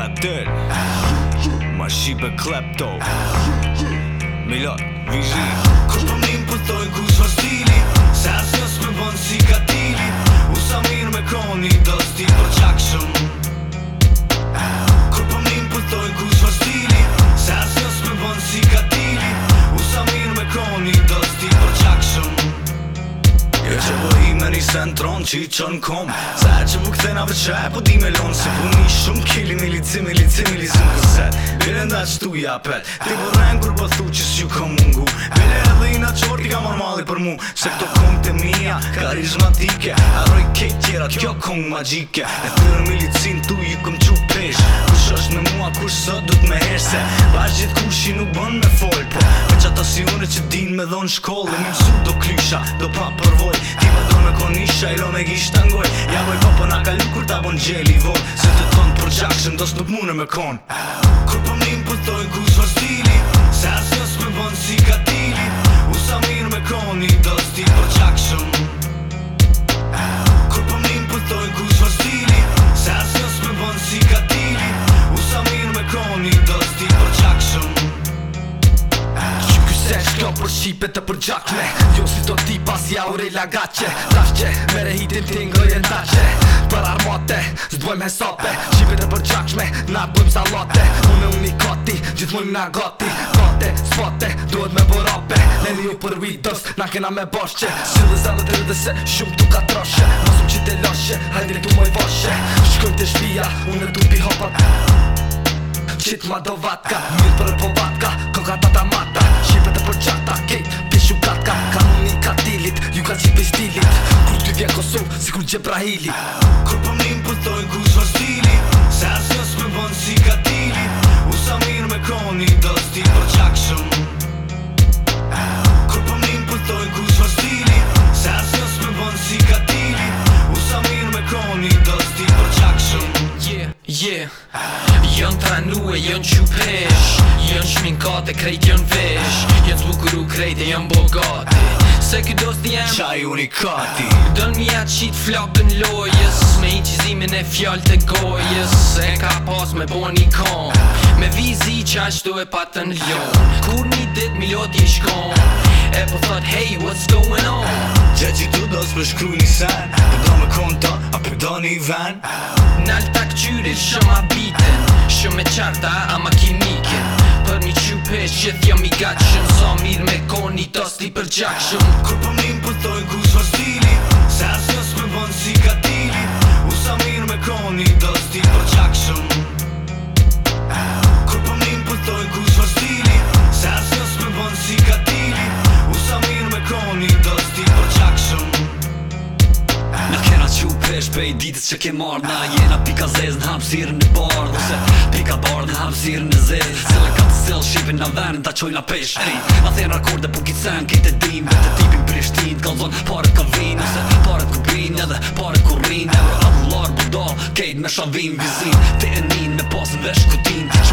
ka dër Ma shqipe klepto Milot, vizhi Kur për mim pëtoj ku shma stili Se asës me bënd si ka tili U sa mirë me koni do sti për qak shumë Kur për mim pëtoj ku shma stili si ka tili sa mirë me koni do sti për qak jo që po i me një sen tron që i qën kom Se që më këthena veqe po di me lonë Se puni shumë civilizu vëzet Bile nda që tu ja Ti po kur po thu që s'ju ka mungu Bile edhe i na qorti ka mormali për mu Se këto kong të mija karizmatike Arroj kejt tjera kjo kong magjike E tërë milicin tu ju këm qu pesh Kush është në mua kush sot du t'me hese Bash gjith kushi nuk bën me fol Po me që ato si une që din me dhon shkolle Mi mësu do klysha do pa përvoj Ti pa do me konisha i lo me gisht të ngoj Ja na kalu kur ta bon gjeli vo Se të ton kon gjakshëm Dos nuk mune me kon Kur për po mnin po ku shmër stili Se as njës me si ka tili U sa mirë me koni do ti për gjakshëm Kur për ku shmër stili Se as njës me si ka tili U sa mirë me koni do sti për po gjakshëm Shka për shqipe të për gjakle Jo si të ti pas ja u rejla gace Tash mere hitin ti e tash që Për armate, zdojmë hesope gjithmonë nga gati kate, sfate, duhet me borape Neni liu për vitës, na kena me bashqe Sëllë zemë të rëdhe se shumë tuk atrashe Nësëm që te lashe, hajnë direktu moj vashe Shkojnë të shpia, unë e tupi hopat Qitë ma do vatka, mirë për e po vatka Koka ta ta mata, shqipe të për qata Kejt, pishu katka, ka unë i katilit Ju ka qipi stilit, kur ty vje Kosovë, si kur Gjebrahili Kur për po mim pëtojnë stilit nu e jën që pesh Jën shmin kate, krejt jën vesh Jën të bukuru krejt e jën bogati Se kjo do s'ti jem Qaj unikati kati Dën mi atë qit flapën lojës Me i qizimin e fjallë të gojës Se ka pas me bo një kam Me vizi që ashtë do e patën ljon Kur një dit mi lot jish kam E po thot hey what's going on që tu do s'pëshkru një sen Dë një sen një ven Nalë tak qyri shumë abitin Shumë e qarta ama kimike Për një qypesh gjithë jam i gatshëm So mirë me konë një tosti për gjakshëm Kur për po njim për po ku shva stili Se asë nësë për si katili U sa mirë me konë një tosti për gjakshëm Kur për po njim për ku shva stili Se asë nësë për si katili U sa mirë me konë një tosti për Prej ditës që ke marrë Na jena pika zezë në hapsirë në bardë Ose pika bardë në hapsirë në zezë Se në kam të selë shqipin në vërnë Ta qojnë a peshë hey, A thejnë rakorde për kitë sen Kitë e dimë Bërë të tipin për i shtinë Të kalzonë pare të kavinë Ose pare të kubinë Edhe pare të kurinë Euro a të larë për dalë Kejtë me shavinë Vizinë Te e ninë Me pasën dhe shkutinë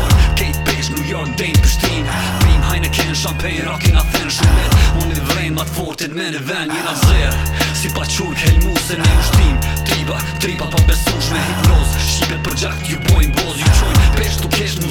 Ma të fortit me në ven, njëra zërë Si pa qurë, helmu se në ushtim tripa, tripa pa besushme Hipnoz, shqipe për gjak, ju bojnë boz, ju qojnë tu kesh